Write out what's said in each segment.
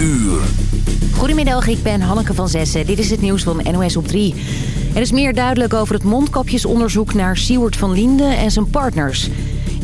uur. Goedemiddag, ik ben Hanneke van Zessen. Dit is het nieuws van NOS op 3. Er is meer duidelijk over het mondkapjesonderzoek naar Siewert van Linden en zijn partners.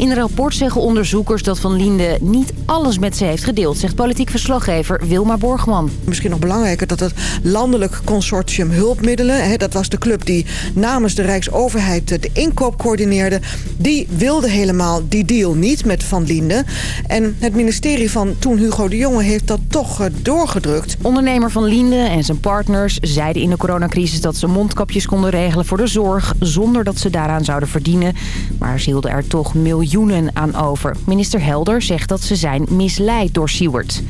In een rapport zeggen onderzoekers dat Van Liende niet alles met ze heeft gedeeld... zegt politiek verslaggever Wilma Borgman. Misschien nog belangrijker dat het Landelijk Consortium Hulpmiddelen... Hè, dat was de club die namens de Rijksoverheid de inkoop coördineerde... die wilde helemaal die deal niet met Van Liende. En het ministerie van toen Hugo de Jonge heeft dat toch eh, doorgedrukt. Ondernemer Van Liende en zijn partners zeiden in de coronacrisis... dat ze mondkapjes konden regelen voor de zorg... zonder dat ze daaraan zouden verdienen. Maar ze hielden er toch miljoenen miljoenen aan over. Minister Helder zegt dat ze zijn misleid door Seward.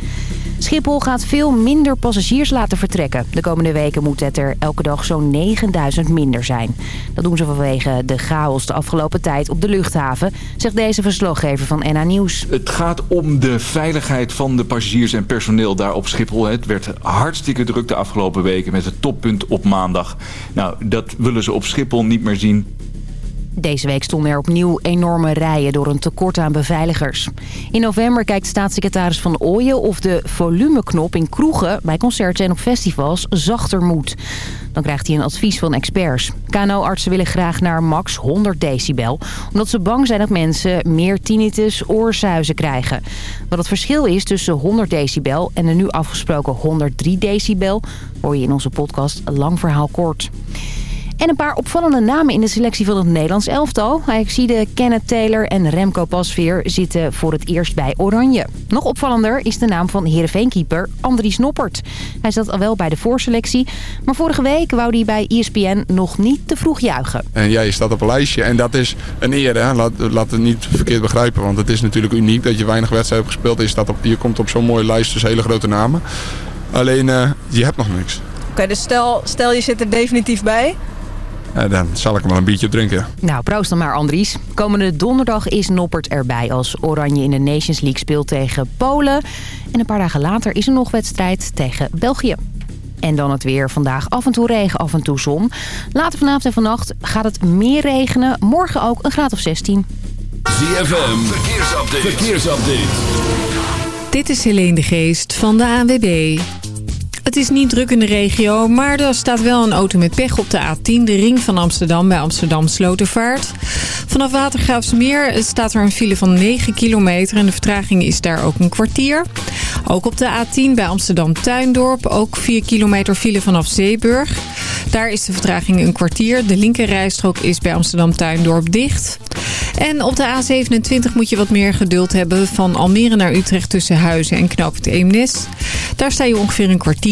Schiphol gaat veel minder passagiers laten vertrekken. De komende weken moet het er elke dag zo'n 9000 minder zijn. Dat doen ze vanwege de chaos de afgelopen tijd op de luchthaven... zegt deze verslaggever van NA Nieuws. Het gaat om de veiligheid van de passagiers en personeel daar op Schiphol. Het werd hartstikke druk de afgelopen weken met het toppunt op maandag. Nou, dat willen ze op Schiphol niet meer zien. Deze week stonden er opnieuw enorme rijen door een tekort aan beveiligers. In november kijkt staatssecretaris Van Ooyen of de volumeknop in kroegen... bij concerten en op festivals zachter moet. Dan krijgt hij een advies van experts. KNO-artsen willen graag naar max 100 decibel... omdat ze bang zijn dat mensen meer tinnitus, oorzuizen krijgen. Wat het verschil is tussen 100 decibel en de nu afgesproken 103 decibel... hoor je in onze podcast Lang Verhaal Kort. En een paar opvallende namen in de selectie van het Nederlands elftal. Ik zie de Kenneth Taylor en Remco Pasveer zitten voor het eerst bij Oranje. Nog opvallender is de naam van Heerenveenkeeper Andries Noppert. Hij zat al wel bij de voorselectie, maar vorige week wou hij bij ESPN nog niet te vroeg juichen. En jij staat op een lijstje en dat is een eer. Hè? Laat, laat het niet verkeerd begrijpen, want het is natuurlijk uniek dat je weinig wedstrijden hebt gespeeld. En je, staat op, je komt op zo'n mooie lijst, dus hele grote namen. Alleen, uh, je hebt nog niks. Oké, dus stel, stel je zit er definitief bij. Uh, dan zal ik hem wel een biertje drinken. Nou, proost dan maar Andries. Komende donderdag is Noppert erbij als Oranje in de Nations League speelt tegen Polen. En een paar dagen later is er nog wedstrijd tegen België. En dan het weer. Vandaag af en toe regen, af en toe zon. Later vanavond en vannacht gaat het meer regenen. Morgen ook een graad of 16. ZFM, verkeersupdate. verkeersupdate. Dit is Helene de Geest van de ANWB. Het is niet druk in de regio, maar er staat wel een auto met pech op de A10, de ring van Amsterdam bij Amsterdam Slotervaart. Vanaf Watergraafsmeer staat er een file van 9 kilometer en de vertraging is daar ook een kwartier. Ook op de A10 bij Amsterdam Tuindorp, ook 4 kilometer file vanaf Zeeburg. Daar is de vertraging een kwartier. De linkerrijstrook is bij Amsterdam Tuindorp dicht. En op de A27 moet je wat meer geduld hebben van Almere naar Utrecht tussen Huizen en Knoop Eemnes. Daar sta je ongeveer een kwartier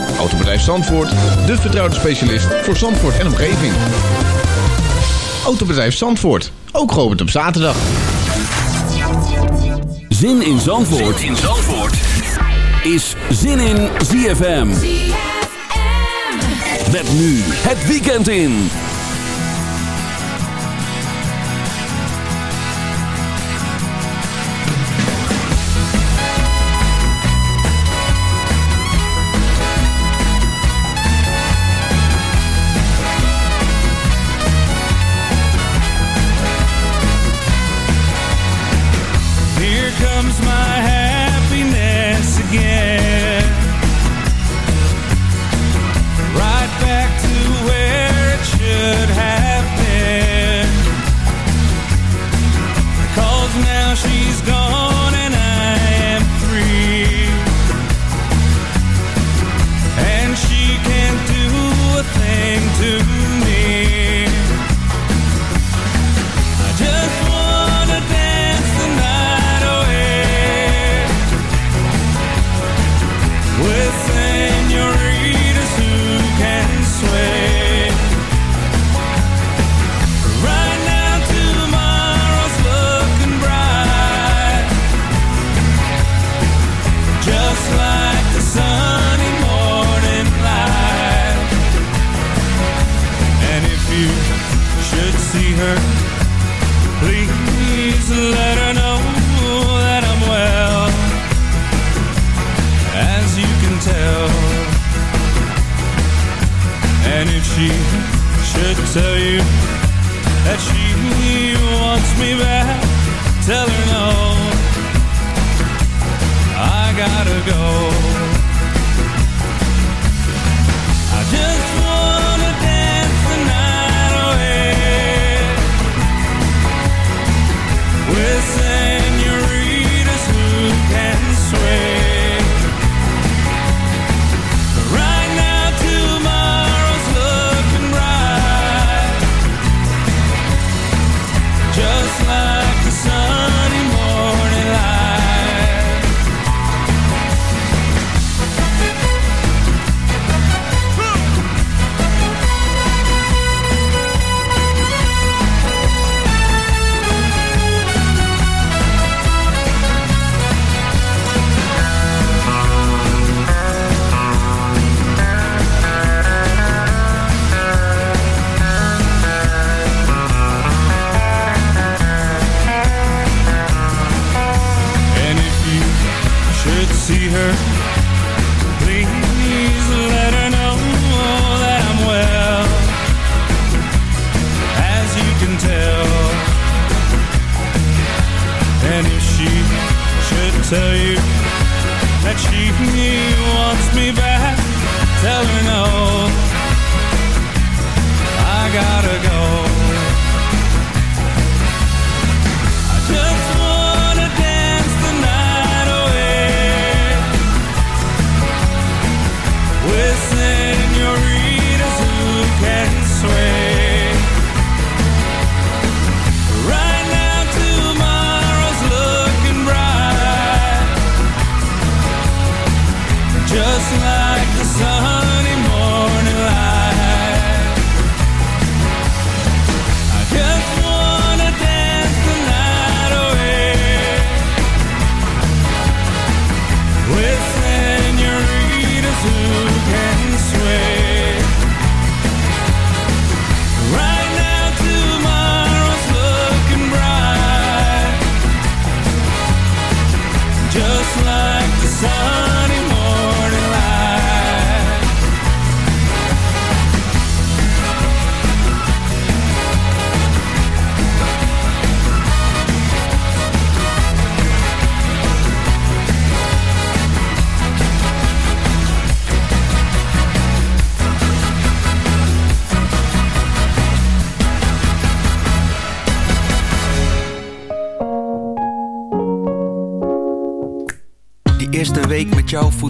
Autobedrijf Zandvoort, de vertrouwde specialist voor Zandvoort en omgeving. Autobedrijf Zandvoort, ook geopend op zaterdag. Zin in Zandvoort, zin in Zandvoort. is Zin in ZFM. Met nu het weekend in.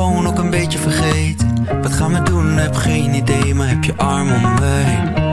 telefoon ook een beetje vergeten. Wat gaan we doen? Heb geen idee, maar heb je arm om mij.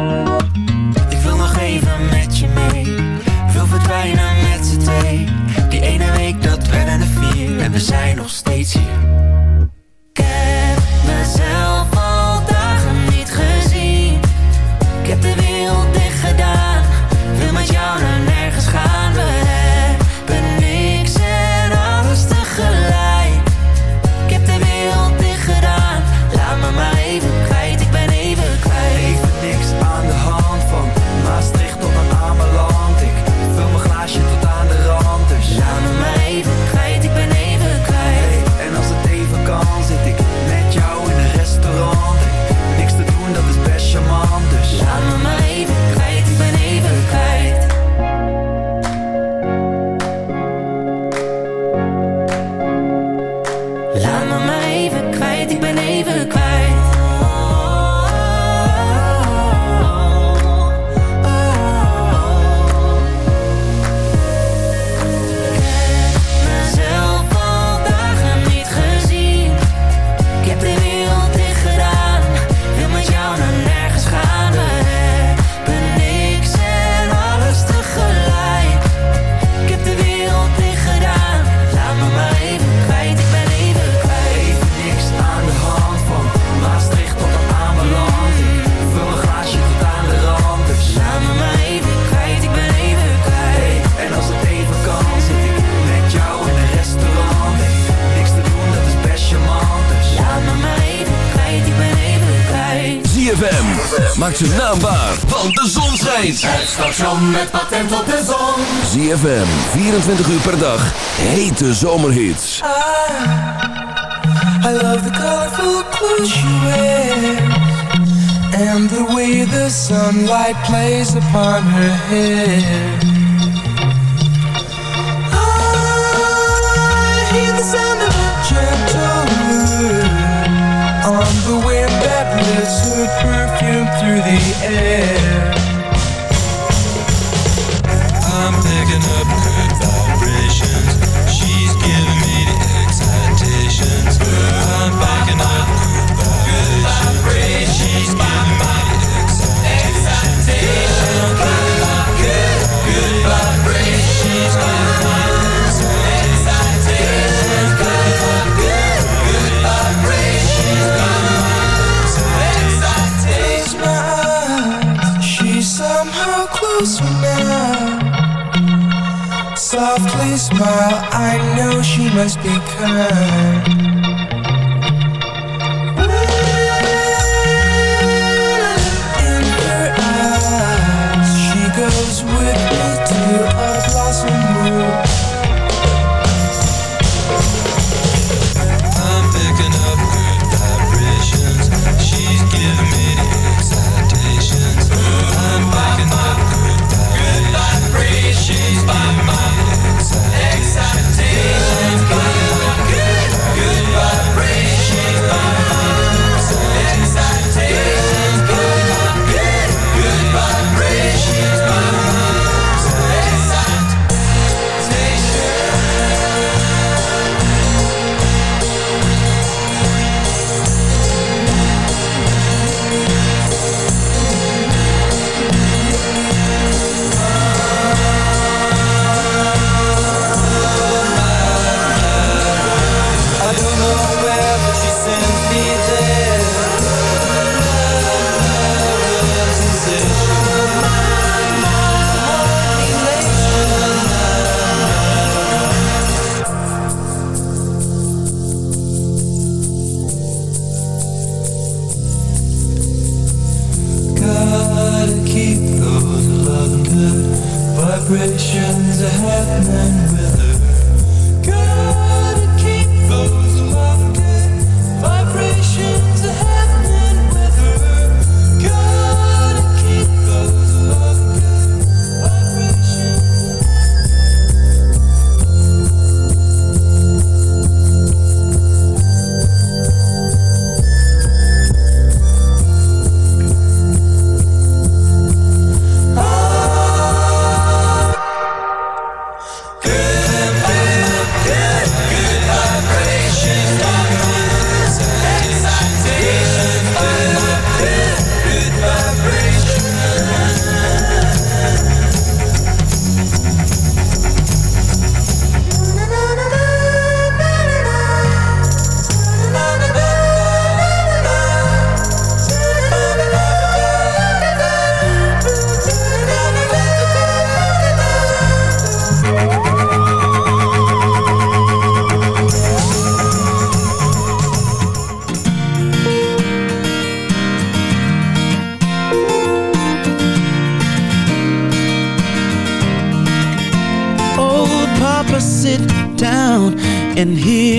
Station met patent op de zon. ZFM, 24 uur per dag, hete zomerhits. I love the colorful clothes she wears And the way the sunlight plays upon her hair I hear the sound of a gentle On the wind that lifts her perfume through the air Smile, I know she must be kind.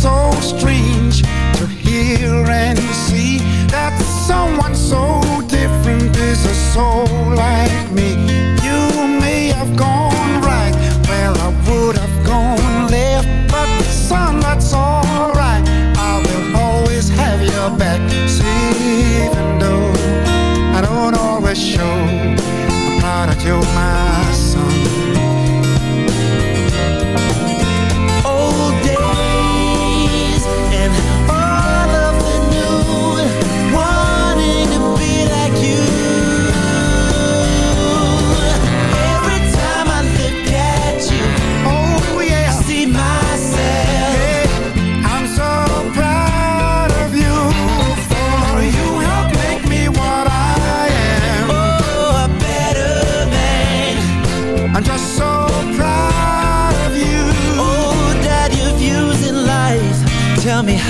So strange to hear and see that someone so different is a soul like me. You may have gone right where I would have gone left, but son, that's alright. I will always have your back. See, even though I don't always show, I'm proud that you're my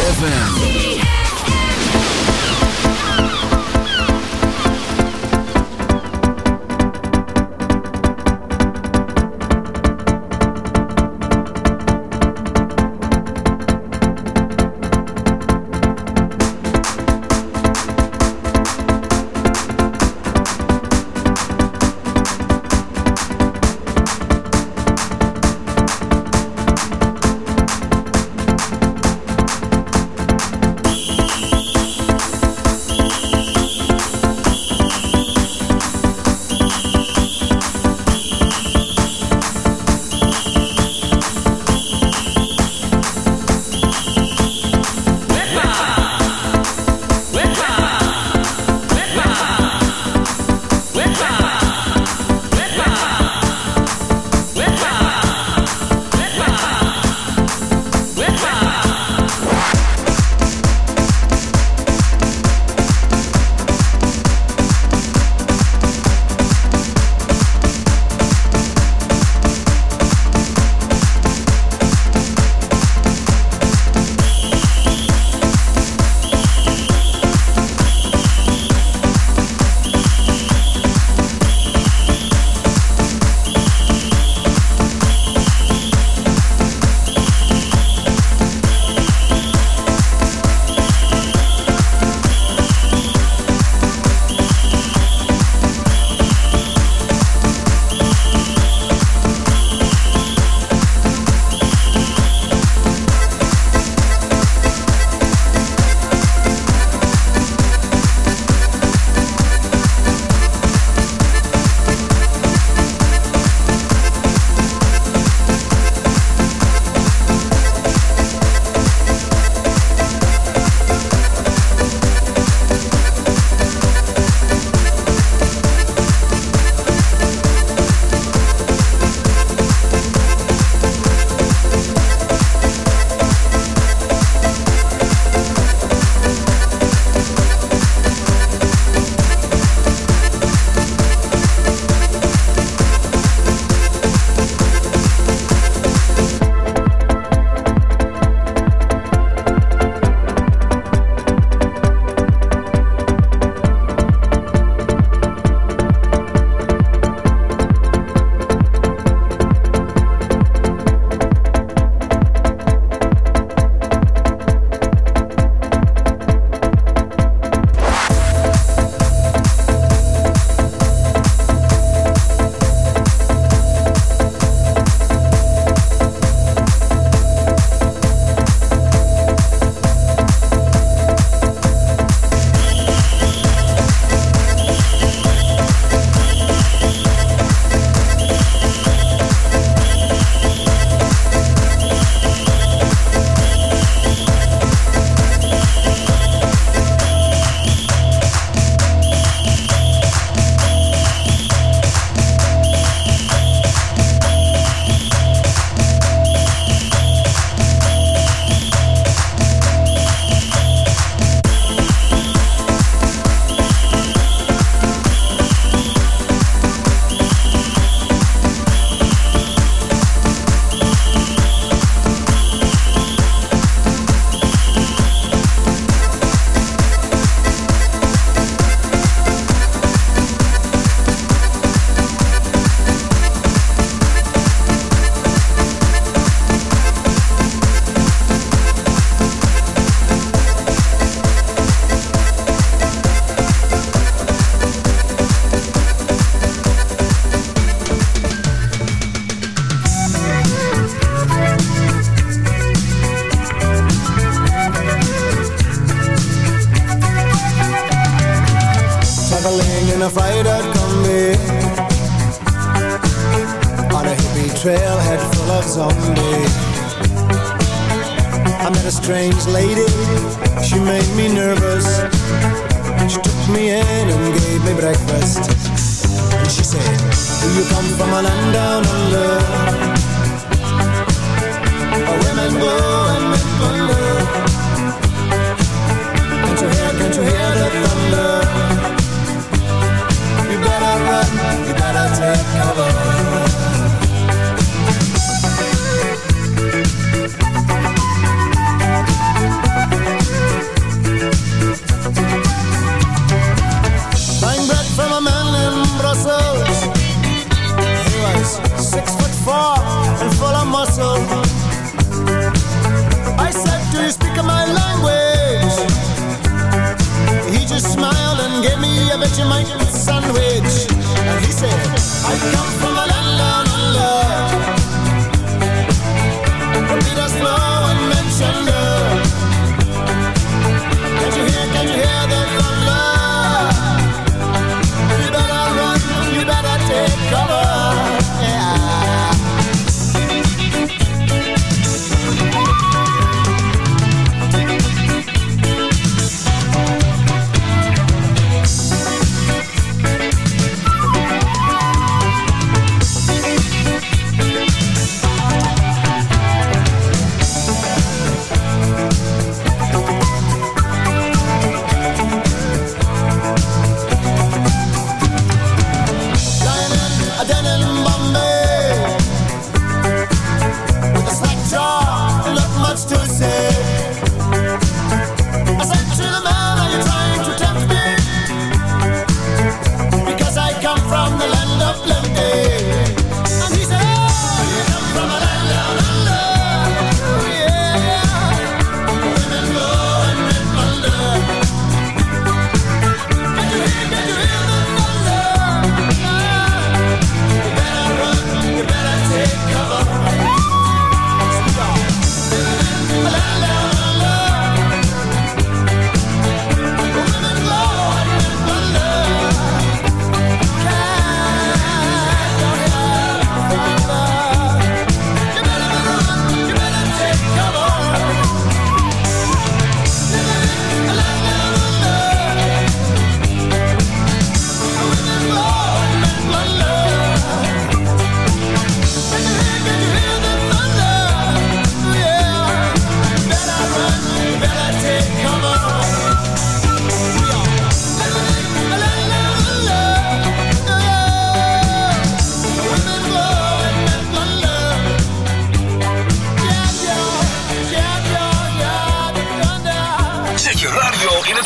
ZFM.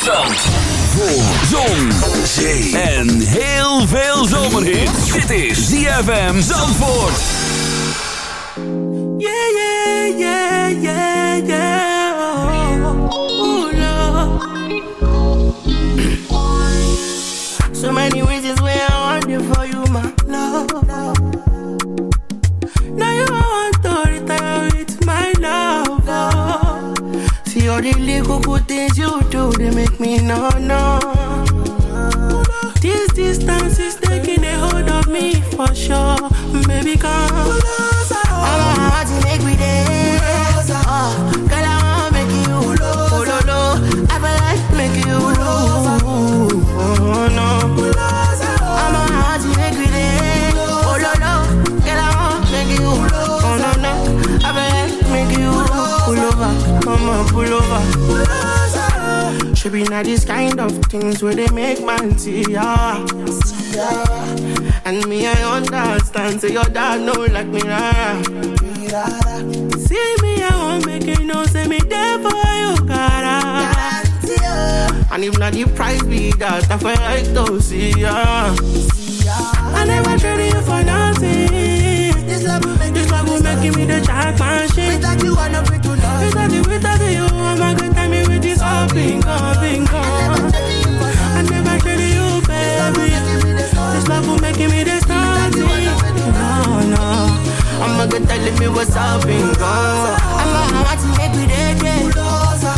Radio in het zand. Voor zon, zee en heel veel zomerhit. Dit is ZFM Zandvoort. Yeah, yeah, yeah, yeah, yeah. Oh, oh, Lord. so many reasons why the little good things you do, they make me no, no. Should be not this kind of things where they make man see ya. See. And me, I understand. Say your dad know like me, rara. See me, I won't make you know. Say me there for you, cara. Ah. And if not the price be that, I feel like to see ya. I never traded you for nothing. This love will make, this love will make me the jackpot shit. Without you, I nothing. Without you, without you, I'm not gonna tell me with this all bingo, bingo. I never traded you, baby. This love will make me starting. No, no. I'm not gonna tell me what's up, bingo. I'm a heart to make me dead,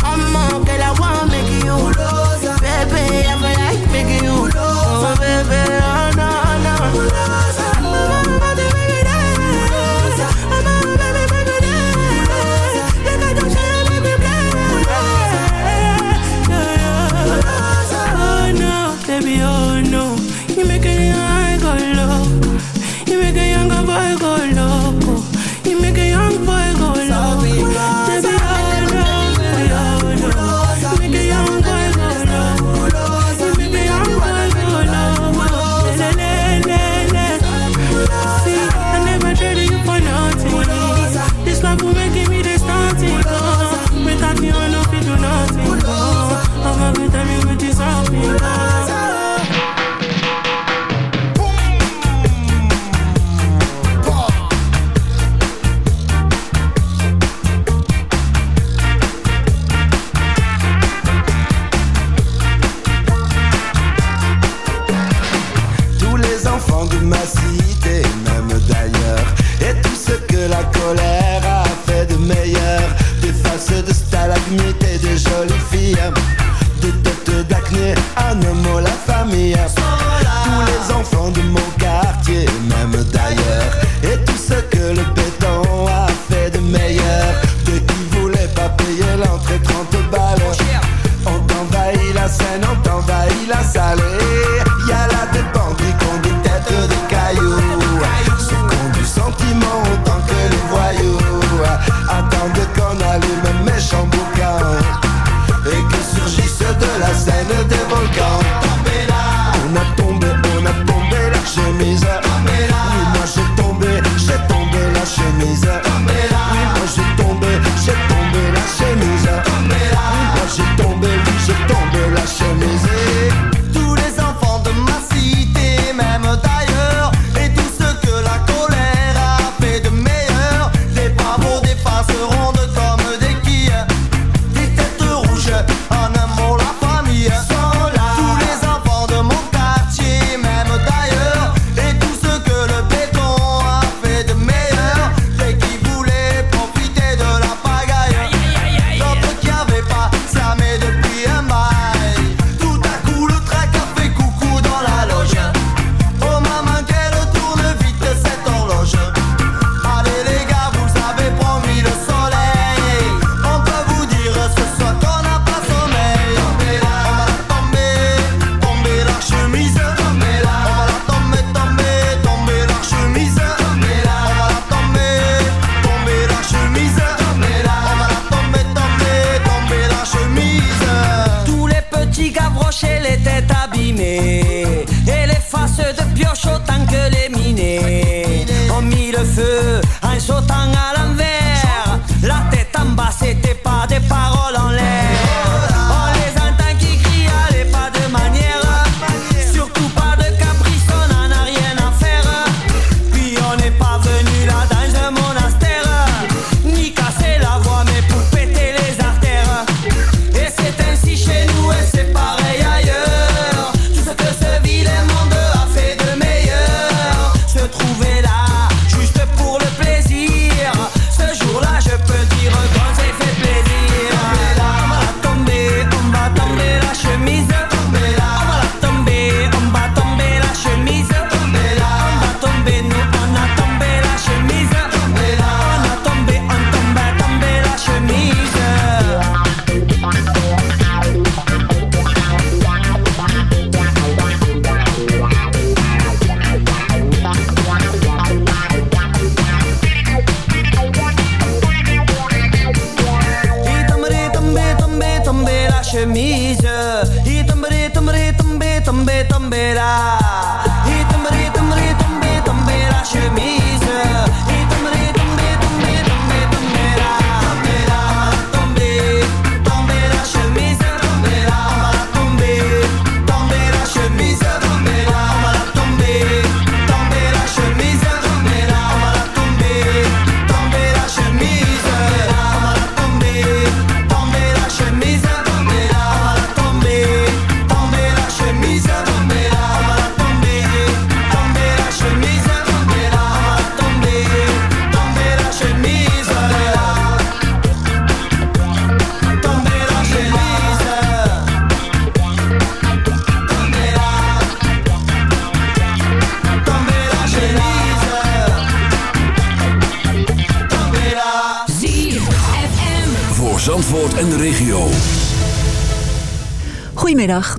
I'm a girl, I wanna make you. Baby, I feel like making you. Oh, baby. Oh, did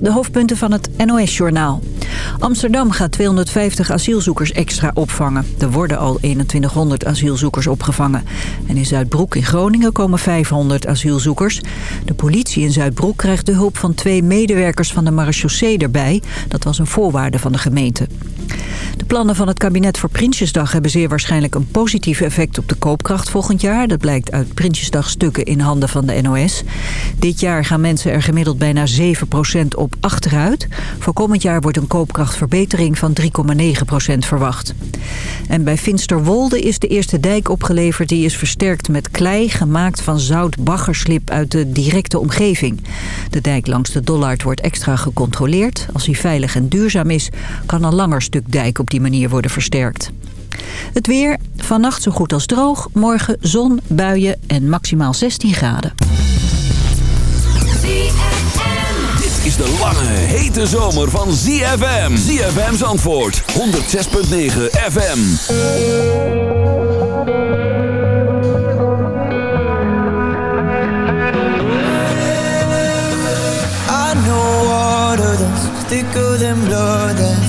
de hoofdpunten van het NOS-journaal. Amsterdam gaat 250 asielzoekers extra opvangen. Er worden al 2100 asielzoekers opgevangen. En in Zuidbroek in Groningen komen 500 asielzoekers. De politie in Zuidbroek krijgt de hulp van twee medewerkers van de marechaussee erbij. Dat was een voorwaarde van de gemeente plannen van het kabinet voor Prinsjesdag hebben zeer waarschijnlijk een positief effect op de koopkracht volgend jaar. Dat blijkt uit Prinsjesdagstukken in handen van de NOS. Dit jaar gaan mensen er gemiddeld bijna 7% op achteruit. Voor komend jaar wordt een koopkrachtverbetering van 3,9% verwacht. En bij Finsterwolde is de eerste dijk opgeleverd. Die is versterkt met klei, gemaakt van zout baggerslip uit de directe omgeving. De dijk langs de Dollard wordt extra gecontroleerd. Als hij veilig en duurzaam is, kan een langer stuk dijk op die manier worden versterkt. Het weer, vannacht zo goed als droog, morgen zon, buien en maximaal 16 graden. Dit is de lange, hete zomer van ZFM. ZFM's antwoord, 106.9 FM. I know water that's thicker than blood that's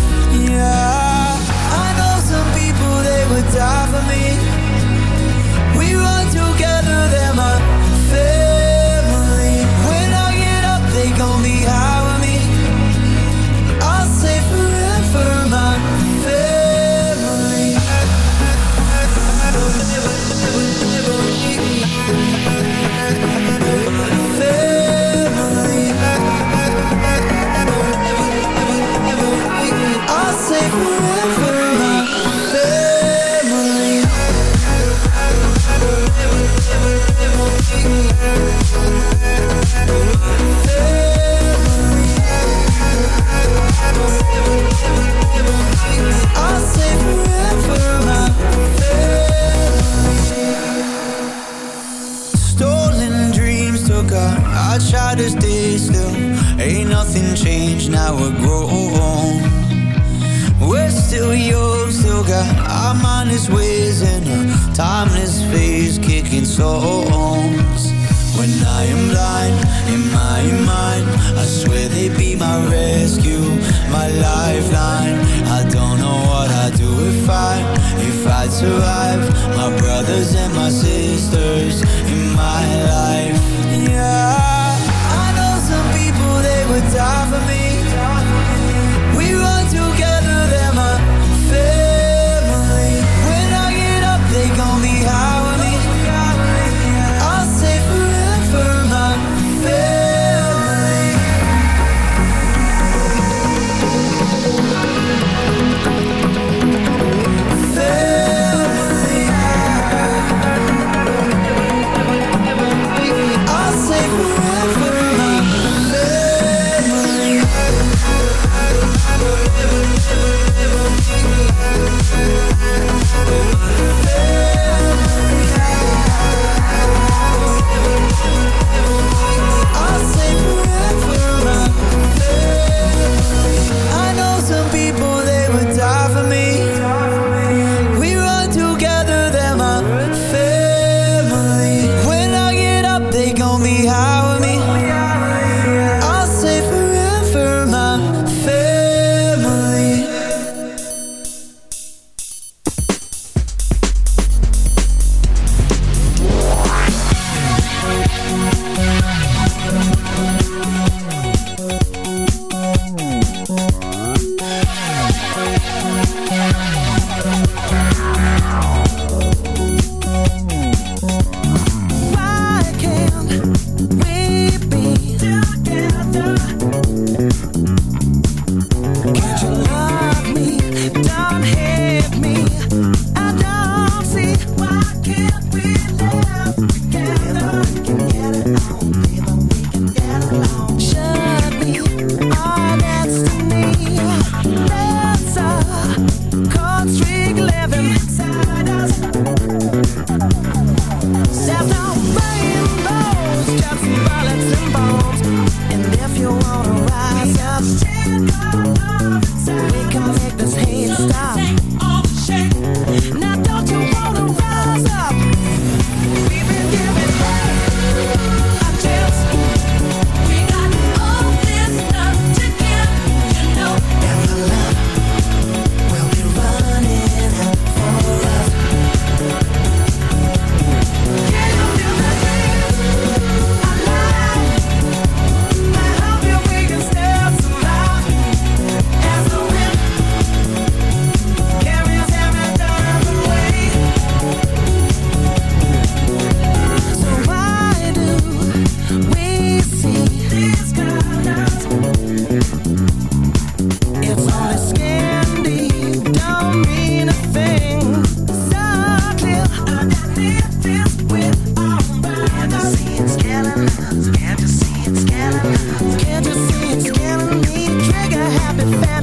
I've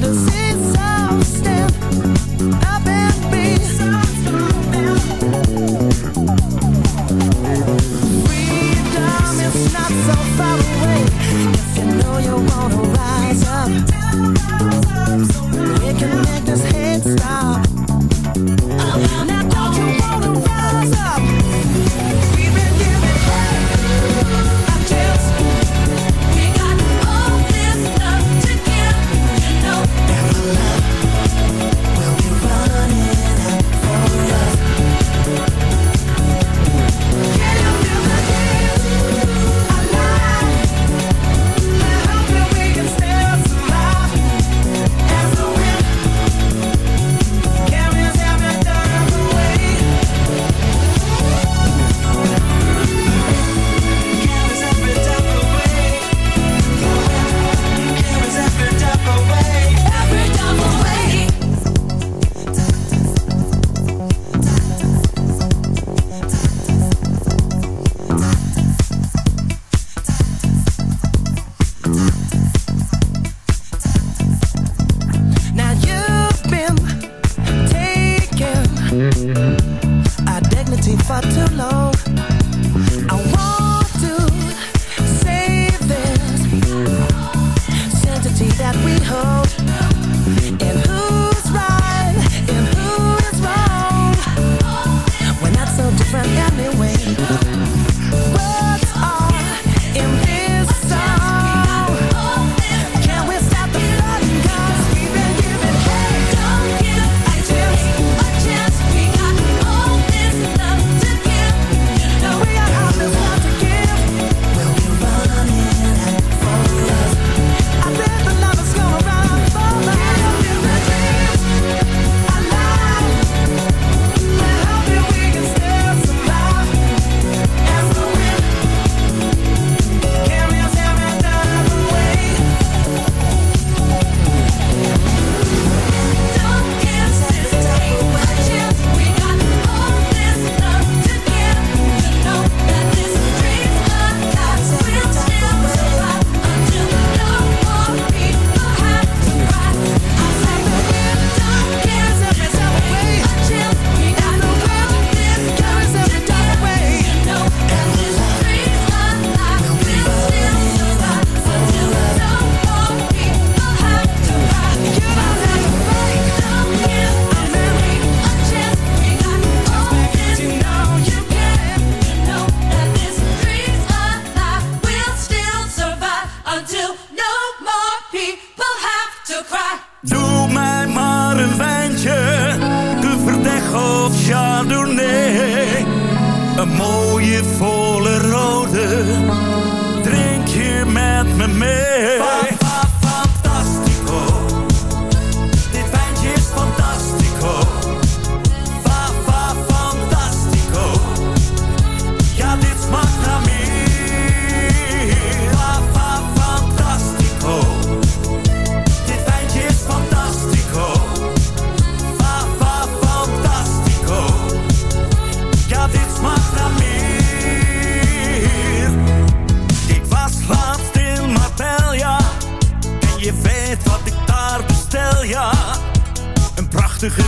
fantasy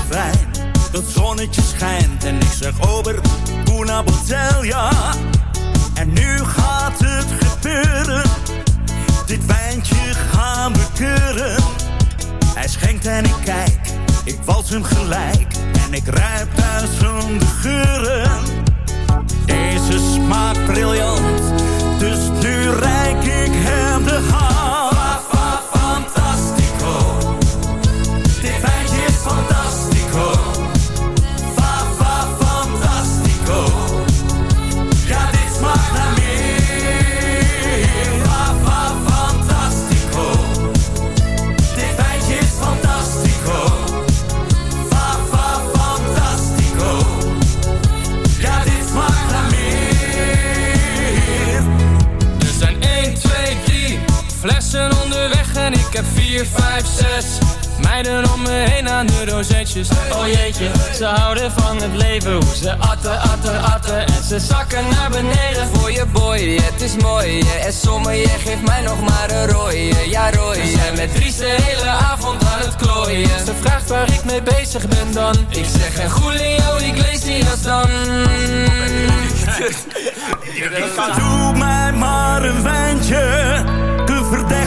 wijn. Dat zonnetje schijnt en ik zeg over una botella. En nu gaat het gebeuren. Dit wijntje gaan we keuren. Hij schenkt en ik kijk, ik wals hem gelijk. En ik ruip zijn geuren. Deze smaakt briljant, dus nu rijk ik hem de hand. heb vier, vijf, zes Meiden om me heen aan de rozetjes. Oh jeetje, ze houden van het leven Hoe ze atten, atten, atten. En ze zakken naar beneden. Voor je boy, het is mooi. En sommige geeft mij nog maar een rooie. Ja rooie, we zijn met Dries de hele avond aan het klooien. Ze vraagt waar ik mee bezig ben dan. Ik zeg en Julio als dan. Ik doe mij maar een wijntje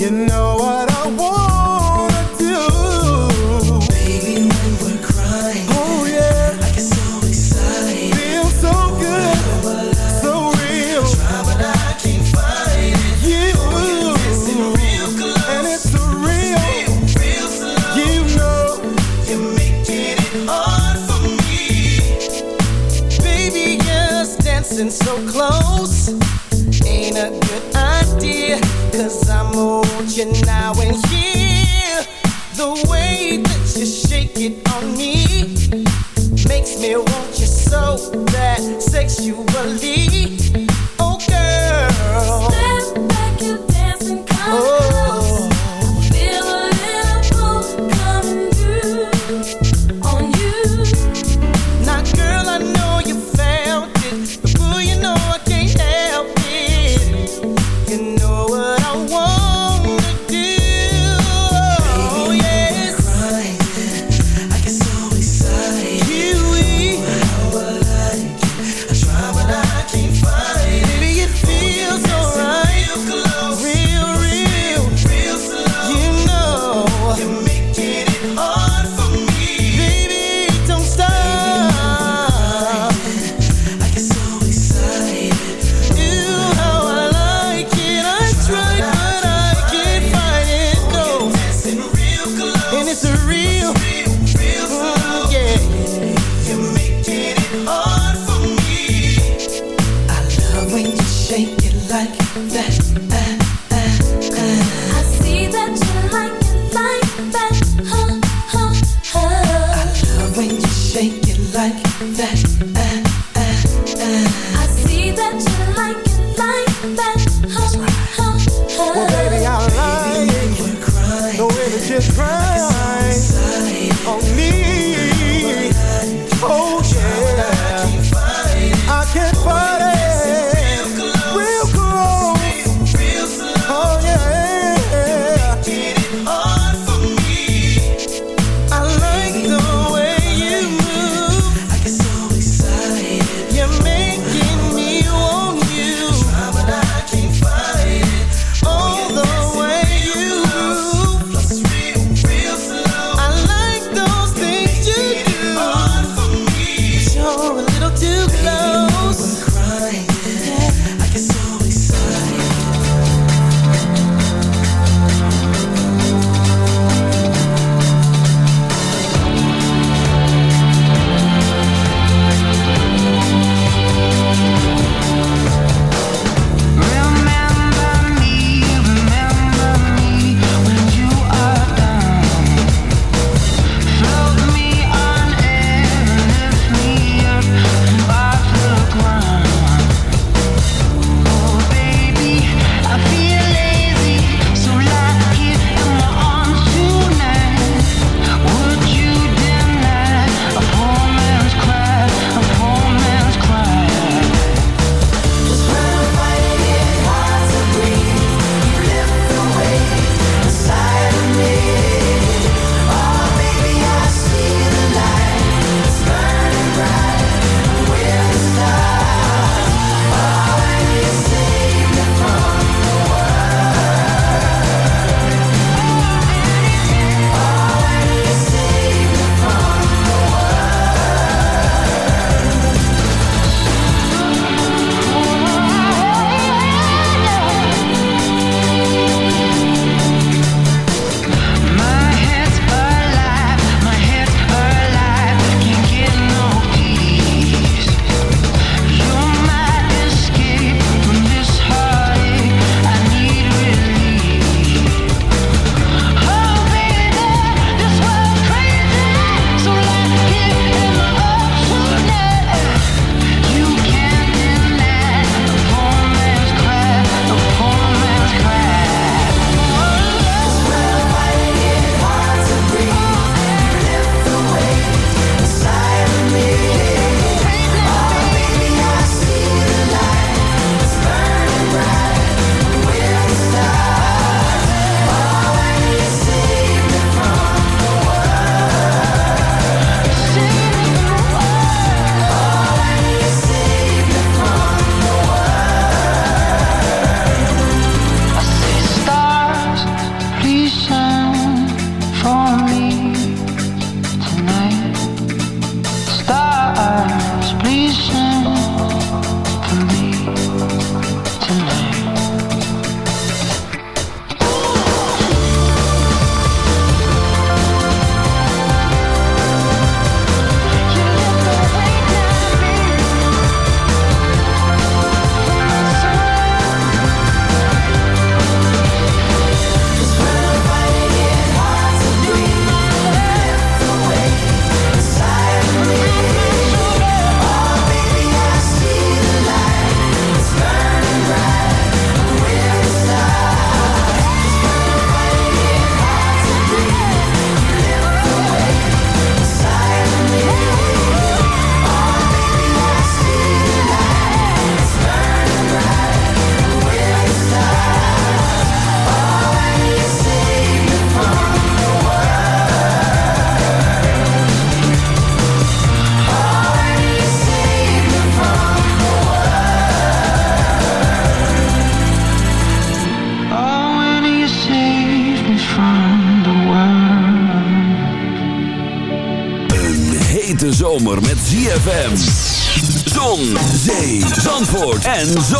You know what and here. Take it like that. Zandvoort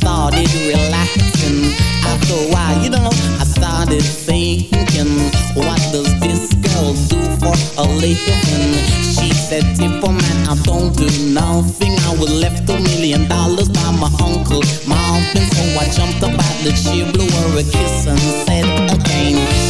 started relaxing. After a while, you know, I started thinking, what does this girl do for a living? She said, Tipper man, I don't do nothing. I was left a million dollars by my uncle, husband. So I jumped up out the chair, blew her a kiss and said again,